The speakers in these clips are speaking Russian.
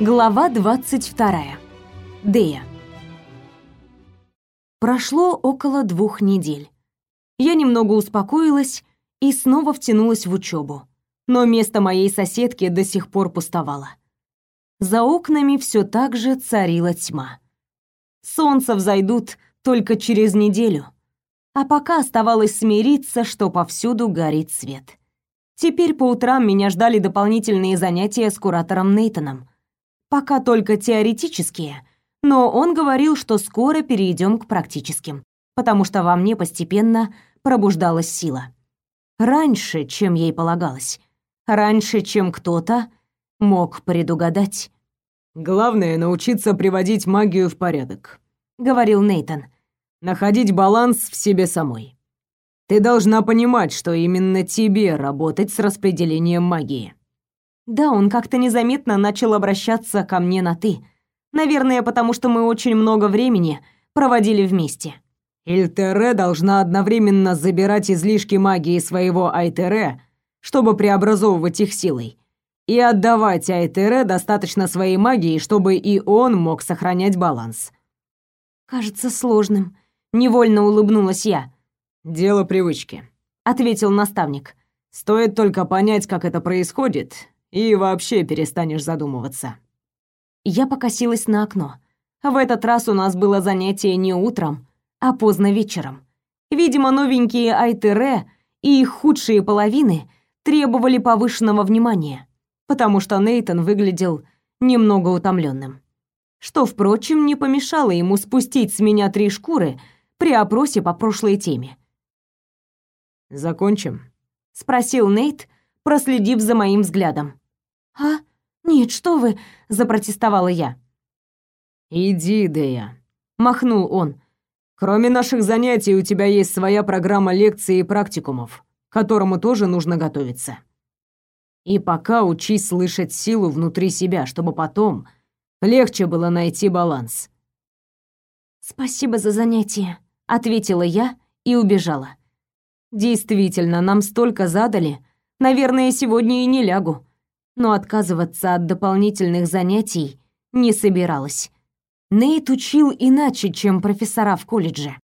Глава 22. Дея. Прошло около двух недель. Я немного успокоилась и снова втянулась в учебу. Но место моей соседки до сих пор пустовало. За окнами все так же царила тьма. Солнце взойдут только через неделю. А пока оставалось смириться, что повсюду горит свет. Теперь по утрам меня ждали дополнительные занятия с куратором Нейтоном. Пока только теоретические, но он говорил, что скоро перейдем к практическим, потому что во мне постепенно пробуждалась сила. Раньше, чем ей полагалось. Раньше, чем кто-то мог предугадать. «Главное — научиться приводить магию в порядок», — говорил Нейтон. «Находить баланс в себе самой. Ты должна понимать, что именно тебе работать с распределением магии». Да, он как-то незаметно начал обращаться ко мне на «ты». Наверное, потому что мы очень много времени проводили вместе. Ильтере должна одновременно забирать излишки магии своего Айтере, чтобы преобразовывать их силой, и отдавать Айтере достаточно своей магии, чтобы и он мог сохранять баланс. Кажется сложным, невольно улыбнулась я. Дело привычки, ответил наставник. Стоит только понять, как это происходит, и вообще перестанешь задумываться. Я покосилась на окно. В этот раз у нас было занятие не утром, а поздно вечером. Видимо, новенькие Айтере и их худшие половины требовали повышенного внимания потому что Нейтон выглядел немного утомленным. Что, впрочем, не помешало ему спустить с меня три шкуры при опросе по прошлой теме. «Закончим?» — спросил Нейт, проследив за моим взглядом. «А? Нет, что вы!» — запротестовала я. «Иди, Дея», — махнул он. «Кроме наших занятий у тебя есть своя программа лекций и практикумов, к которому тоже нужно готовиться». И пока учись слышать силу внутри себя, чтобы потом легче было найти баланс. Спасибо за занятие, ответила я и убежала. Действительно, нам столько задали, наверное, сегодня и не лягу. Но отказываться от дополнительных занятий не собиралась. Нейт учил иначе, чем профессора в колледже.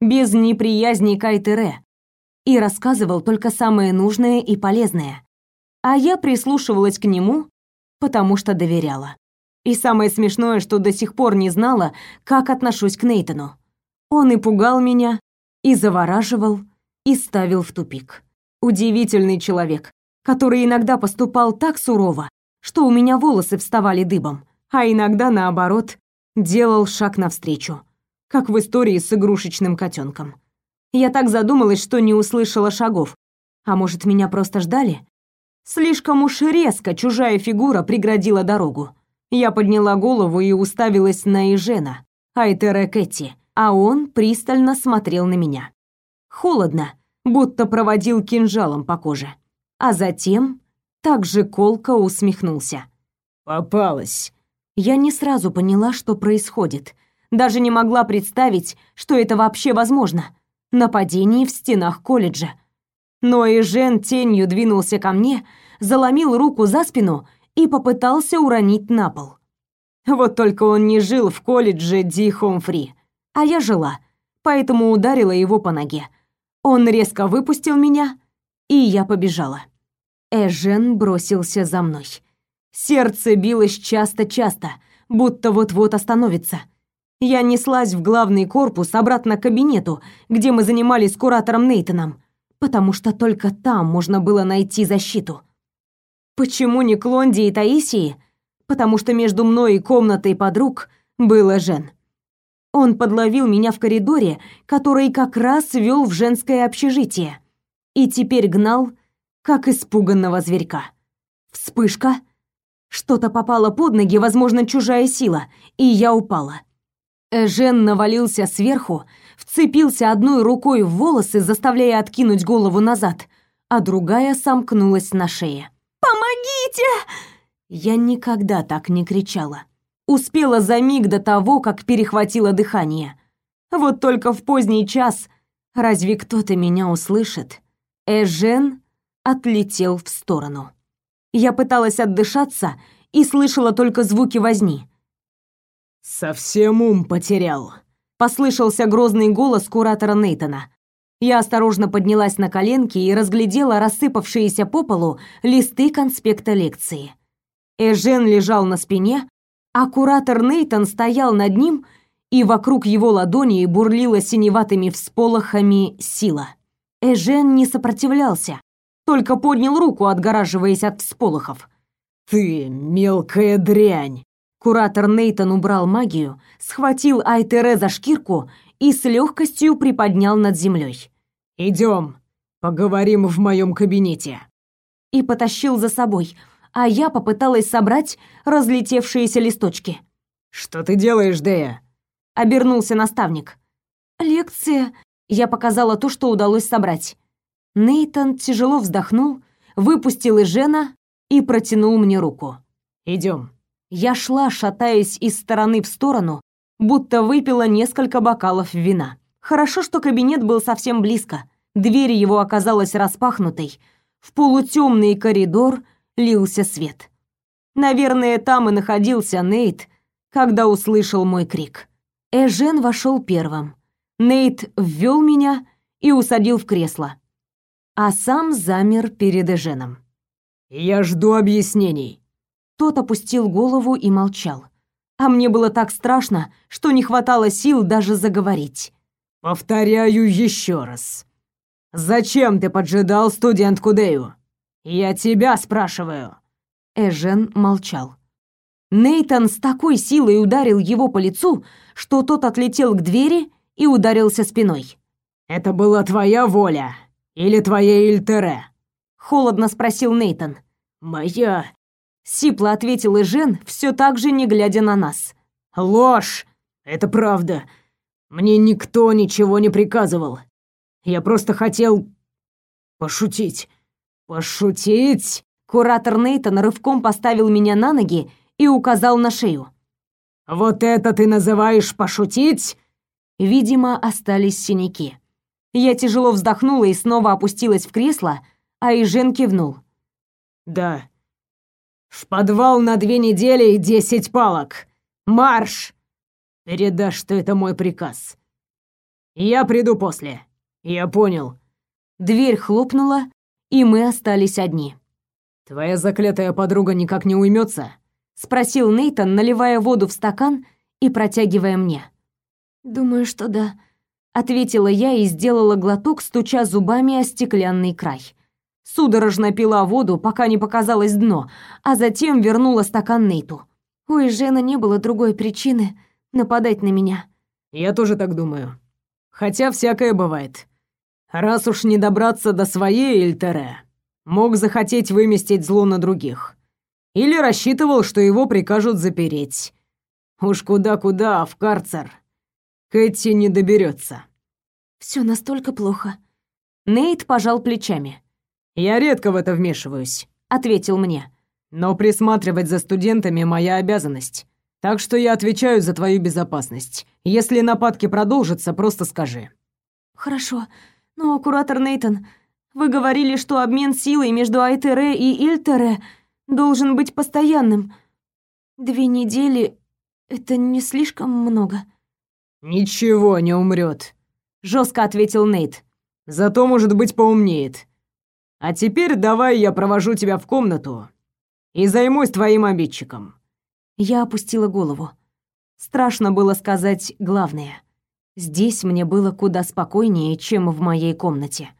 Без неприязни к Айтере. И рассказывал только самое нужное и полезное а я прислушивалась к нему, потому что доверяла. И самое смешное, что до сих пор не знала, как отношусь к Нейтану. Он и пугал меня, и завораживал, и ставил в тупик. Удивительный человек, который иногда поступал так сурово, что у меня волосы вставали дыбом, а иногда, наоборот, делал шаг навстречу, как в истории с игрушечным котенком. Я так задумалась, что не услышала шагов. А может, меня просто ждали? Слишком уж резко чужая фигура преградила дорогу. Я подняла голову и уставилась на Ижена, Айтера Кэти, а он пристально смотрел на меня. Холодно, будто проводил кинжалом по коже. А затем также колко усмехнулся. «Попалась». Я не сразу поняла, что происходит. Даже не могла представить, что это вообще возможно. Нападение в стенах колледжа. Но и Жен тенью двинулся ко мне, заломил руку за спину и попытался уронить на пол. Вот только он не жил в колледже Ди Хомфри, а я жила, поэтому ударила его по ноге. Он резко выпустил меня, и я побежала. Эжен бросился за мной. Сердце билось часто-часто, будто вот-вот остановится. Я неслась в главный корпус обратно к кабинету, где мы занимались с куратором Нейтоном потому что только там можно было найти защиту. Почему не Клонди и Таисии? Потому что между мной и комнатой подруг было Жен. Он подловил меня в коридоре, который как раз вел в женское общежитие, и теперь гнал, как испуганного зверька. Вспышка. Что-то попало под ноги, возможно, чужая сила, и я упала. Жен навалился сверху, вцепился одной рукой в волосы, заставляя откинуть голову назад, а другая сомкнулась на шее. «Помогите!» Я никогда так не кричала. Успела за миг до того, как перехватило дыхание. Вот только в поздний час разве кто-то меня услышит? Эжен отлетел в сторону. Я пыталась отдышаться и слышала только звуки возни. «Совсем ум потерял», — послышался грозный голос куратора Нейтона. Я осторожно поднялась на коленки и разглядела рассыпавшиеся по полу листы конспекта лекции. Эжен лежал на спине, а куратор Нейтон стоял над ним, и вокруг его ладони бурлила синеватыми всполохами сила. Эжен не сопротивлялся, только поднял руку, отгораживаясь от всполохов. «Ты мелкая дрянь!» Куратор Нейтон убрал магию, схватил Айтере за шкирку и с легкостью приподнял над землей. «Идем, поговорим в моем кабинете». И потащил за собой, а я попыталась собрать разлетевшиеся листочки. «Что ты делаешь, Дея?» — обернулся наставник. «Лекция...» — я показала то, что удалось собрать. Нейтон тяжело вздохнул, выпустил Жена и протянул мне руку. «Идем». Я шла, шатаясь из стороны в сторону, будто выпила несколько бокалов вина. Хорошо, что кабинет был совсем близко. Дверь его оказалась распахнутой. В полутемный коридор лился свет. Наверное, там и находился Нейт, когда услышал мой крик. Эжен вошел первым. Нейт ввел меня и усадил в кресло. А сам замер перед Эженом. «Я жду объяснений», тот опустил голову и молчал. А мне было так страшно, что не хватало сил даже заговорить. «Повторяю еще раз. Зачем ты поджидал студентку Дею? Я тебя спрашиваю». Эжен молчал. Нейтан с такой силой ударил его по лицу, что тот отлетел к двери и ударился спиной. «Это была твоя воля или твоя Ильтере?» — холодно спросил Нейтан. «Моя Сипло ответил Жен, все так же не глядя на нас. Ложь! Это правда. Мне никто ничего не приказывал. Я просто хотел пошутить. Пошутить? Куратор Нейтан рывком поставил меня на ноги и указал на шею. Вот это ты называешь пошутить? Видимо, остались синяки. Я тяжело вздохнула и снова опустилась в кресло, а Ижен кивнул. Да, в подвал на две недели и десять палок. Марш! Передашь, что это мой приказ. Я приду после. Я понял. Дверь хлопнула, и мы остались одни. Твоя заклятая подруга никак не уймется? спросил Нейтон, наливая воду в стакан и протягивая мне. Думаю, что да, ответила я и сделала глоток, стуча зубами о стеклянный край судорожно пила воду, пока не показалось дно, а затем вернула стакан Нейту. У Жена не было другой причины нападать на меня. Я тоже так думаю. Хотя всякое бывает. Раз уж не добраться до своей Эльтере, мог захотеть выместить зло на других. Или рассчитывал, что его прикажут запереть. Уж куда-куда, а в карцер. Кэти не доберется. Все настолько плохо. Нейт пожал плечами. Я редко в это вмешиваюсь, ответил мне. Но присматривать за студентами моя обязанность. Так что я отвечаю за твою безопасность. Если нападки продолжатся, просто скажи. Хорошо. Но куратор Нейтон, вы говорили, что обмен силой между Айтере и Ильтере должен быть постоянным. Две недели это не слишком много. Ничего не умрет, жестко ответил Нейт. Зато, может быть, поумнеет. А теперь давай я провожу тебя в комнату и займусь твоим обидчиком». Я опустила голову. Страшно было сказать главное. Здесь мне было куда спокойнее, чем в моей комнате.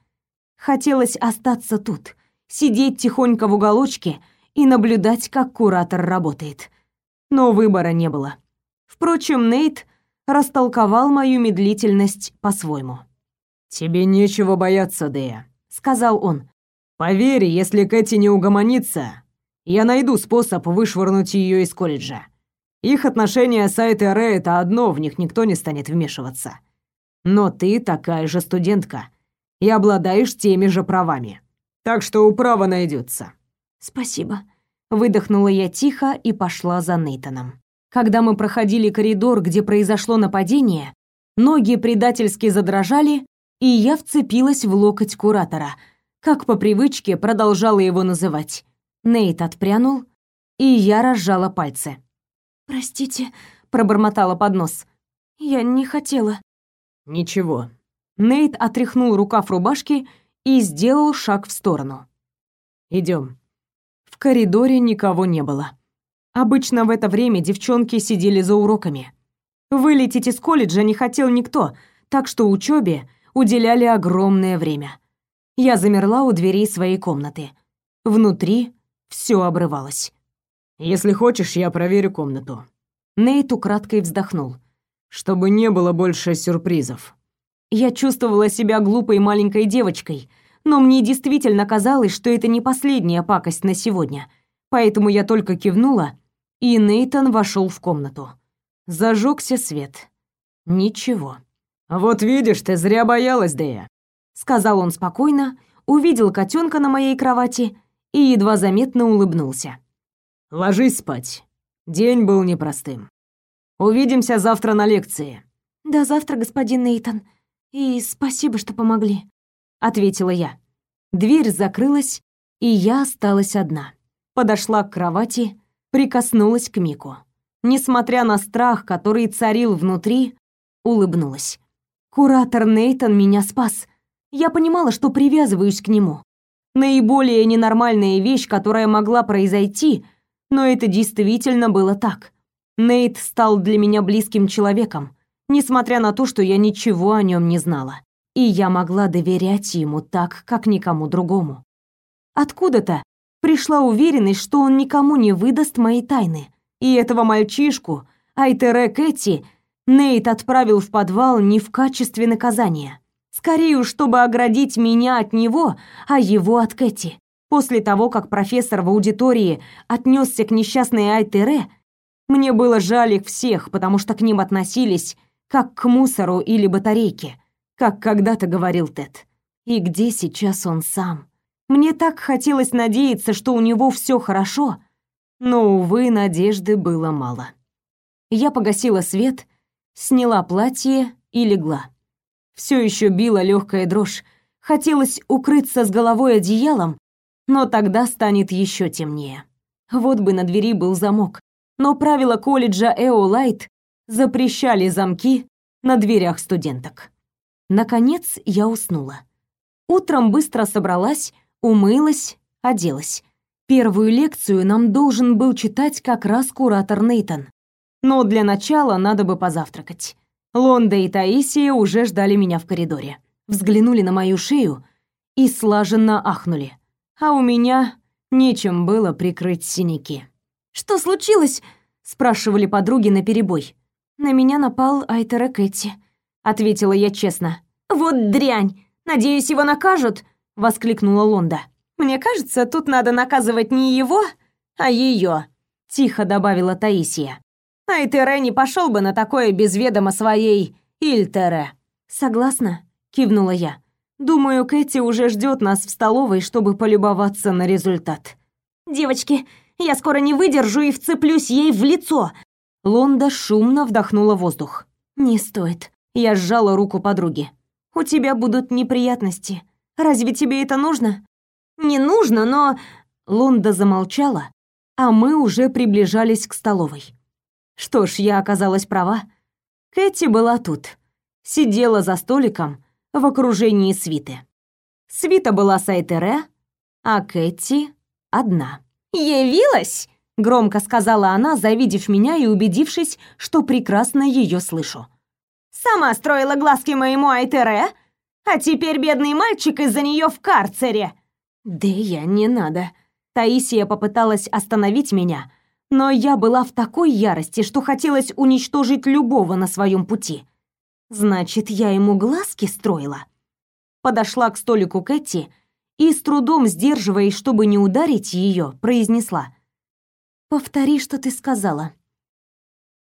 Хотелось остаться тут, сидеть тихонько в уголочке и наблюдать, как куратор работает. Но выбора не было. Впрочем, Нейт растолковал мою медлительность по-своему. «Тебе нечего бояться, Дея», — сказал он. Поверь, если Кэти не угомонится, я найду способ вышвырнуть ее из колледжа. Их отношения с Айтере — это одно, в них никто не станет вмешиваться. Но ты такая же студентка и обладаешь теми же правами. Так что управа найдется. Спасибо. Выдохнула я тихо и пошла за Нейтаном. Когда мы проходили коридор, где произошло нападение, ноги предательски задрожали, и я вцепилась в локоть куратора — как по привычке продолжала его называть. Нейт отпрянул, и я разжала пальцы. «Простите», — пробормотала под нос. «Я не хотела». «Ничего». Нейт отряхнул рукав рубашки и сделал шаг в сторону. Идем. В коридоре никого не было. Обычно в это время девчонки сидели за уроками. Вылететь из колледжа не хотел никто, так что учебе уделяли огромное время. Я замерла у дверей своей комнаты. Внутри все обрывалось. «Если хочешь, я проверю комнату». Нейт украдкой вздохнул. «Чтобы не было больше сюрпризов». Я чувствовала себя глупой маленькой девочкой, но мне действительно казалось, что это не последняя пакость на сегодня. Поэтому я только кивнула и Нейтон вошел в комнату. Зажегся свет. Ничего. «Вот видишь, ты зря боялась, Дэя», — сказал он спокойно, увидел котенка на моей кровати и едва заметно улыбнулся. «Ложись спать. День был непростым. Увидимся завтра на лекции». «До завтра, господин Нейтон. И спасибо, что помогли», — ответила я. Дверь закрылась, и я осталась одна. Подошла к кровати, прикоснулась к Мику. Несмотря на страх, который царил внутри, улыбнулась. Куратор Нейтон меня спас. Я понимала, что привязываюсь к нему. Наиболее ненормальная вещь, которая могла произойти, но это действительно было так. Нейт стал для меня близким человеком, несмотря на то, что я ничего о нем не знала. И я могла доверять ему так, как никому другому. Откуда-то пришла уверенность, что он никому не выдаст мои тайны. И этого мальчишку, Айтере Кэти, Нейт отправил в подвал не в качестве наказания. Скорее уж, чтобы оградить меня от него, а его от Кэти. После того, как профессор в аудитории отнесся к несчастной Айтере, мне было жаль их всех, потому что к ним относились как к мусору или батарейке, как когда-то говорил Тед. И где сейчас он сам? Мне так хотелось надеяться, что у него все хорошо, но, увы, надежды было мало. Я погасила свет, сняла платье и легла. Все еще била легкая дрожь. Хотелось укрыться с головой одеялом, но тогда станет еще темнее. Вот бы на двери был замок, но правила колледжа Эолайт запрещали замки на дверях студенток. Наконец я уснула. Утром быстро собралась, умылась, оделась. Первую лекцию нам должен был читать как раз куратор Нейтон. Но для начала надо бы позавтракать. Лонда и Таисия уже ждали меня в коридоре. Взглянули на мою шею и слаженно ахнули. А у меня нечем было прикрыть синяки. «Что случилось?» — спрашивали подруги наперебой. «На меня напал Айтера Кэти», — ответила я честно. «Вот дрянь! Надеюсь, его накажут!» — воскликнула Лонда. «Мне кажется, тут надо наказывать не его, а ее», — тихо добавила Таисия. «Айтере не пошел бы на такое без ведома своей Ильтере». «Согласна», — кивнула я. «Думаю, Кэти уже ждет нас в столовой, чтобы полюбоваться на результат». «Девочки, я скоро не выдержу и вцеплюсь ей в лицо!» Лонда шумно вдохнула воздух. «Не стоит». Я сжала руку подруги. «У тебя будут неприятности. Разве тебе это нужно?» «Не нужно, но...» Лонда замолчала, а мы уже приближались к столовой. Что ж, я оказалась права. Кэти была тут. Сидела за столиком в окружении свиты. Свита была с Айтере, а Кэти одна. «Явилась!» — громко сказала она, завидев меня и убедившись, что прекрасно ее слышу. «Сама строила глазки моему Айтере, а теперь бедный мальчик из-за нее в карцере!» «Да я не надо!» Таисия попыталась остановить меня, но я была в такой ярости, что хотелось уничтожить любого на своем пути. Значит, я ему глазки строила. Подошла к столику Кэти и, с трудом сдерживаясь, чтобы не ударить ее, произнесла. «Повтори, что ты сказала».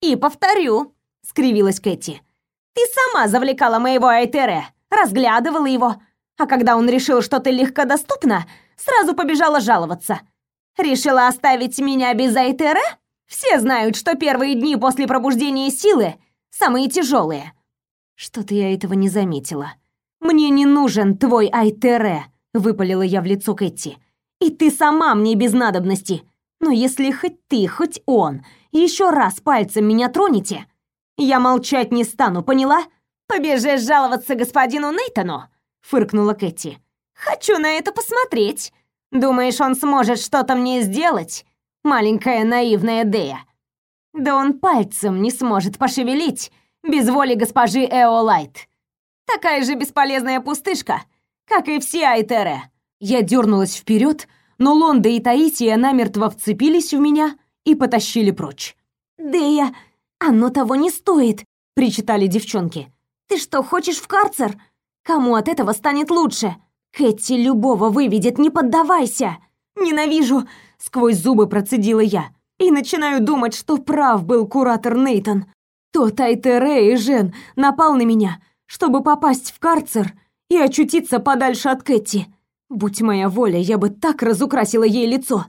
«И повторю», — скривилась Кэти. «Ты сама завлекала моего Айтере, разглядывала его, а когда он решил, что ты легкодоступна, сразу побежала жаловаться. Решила оставить меня без Айтере? Все знают, что первые дни после пробуждения силы самые тяжелые. Что-то я этого не заметила. Мне не нужен твой Айтере, выпалила я в лицо Кэти. И ты сама мне без надобности. Но если хоть ты, хоть он еще раз пальцем меня тронете, я молчать не стану, поняла? Побежишь жаловаться господину Нейтану, фыркнула Кэти. Хочу на это посмотреть. Думаешь, он сможет что-то мне сделать? Маленькая наивная Дея. Да он пальцем не сможет пошевелить без воли госпожи Эолайт. Такая же бесполезная пустышка, как и все Айтере. Я дернулась вперед, но Лонда и Таисия намертво вцепились в меня и потащили прочь. «Дея, оно того не стоит», — причитали девчонки. «Ты что, хочешь в карцер? Кому от этого станет лучше? Кэти любого выведет, не поддавайся!» «Ненавижу!» — сквозь зубы процедила я. И начинаю думать, что прав был куратор Нейтон. Тот Айтере и Жен напал на меня, чтобы попасть в карцер и очутиться подальше от Кэти. Будь моя воля, я бы так разукрасила ей лицо.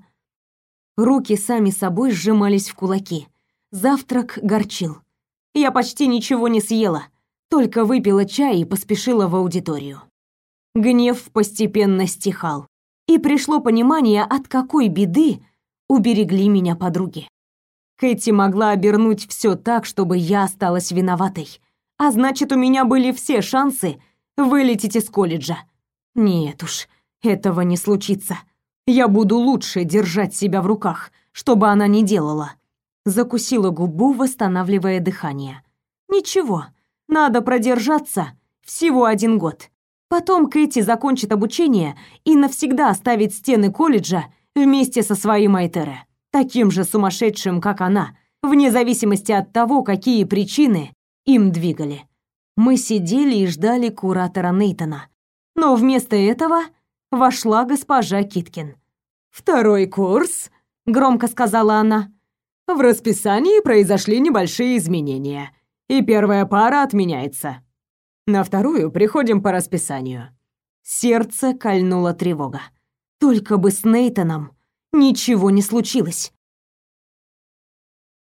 Руки сами собой сжимались в кулаки. Завтрак горчил. Я почти ничего не съела, только выпила чай и поспешила в аудиторию. Гнев постепенно стихал, и пришло понимание, от какой беды уберегли меня подруги. Кэти могла обернуть все так, чтобы я осталась виноватой. А значит, у меня были все шансы вылететь из колледжа. Нет уж, этого не случится. Я буду лучше держать себя в руках, чтобы она не делала. Закусила губу, восстанавливая дыхание. Ничего, надо продержаться всего один год. Потом Кэти закончит обучение и навсегда оставит стены колледжа вместе со своим Айтере таким же сумасшедшим, как она, вне зависимости от того, какие причины им двигали. Мы сидели и ждали куратора Нейтона. Но вместо этого вошла госпожа Киткин. «Второй курс», — громко сказала она. «В расписании произошли небольшие изменения, и первая пара отменяется. На вторую приходим по расписанию». Сердце кольнула тревога. Только бы с Нейтоном ничего не случилось.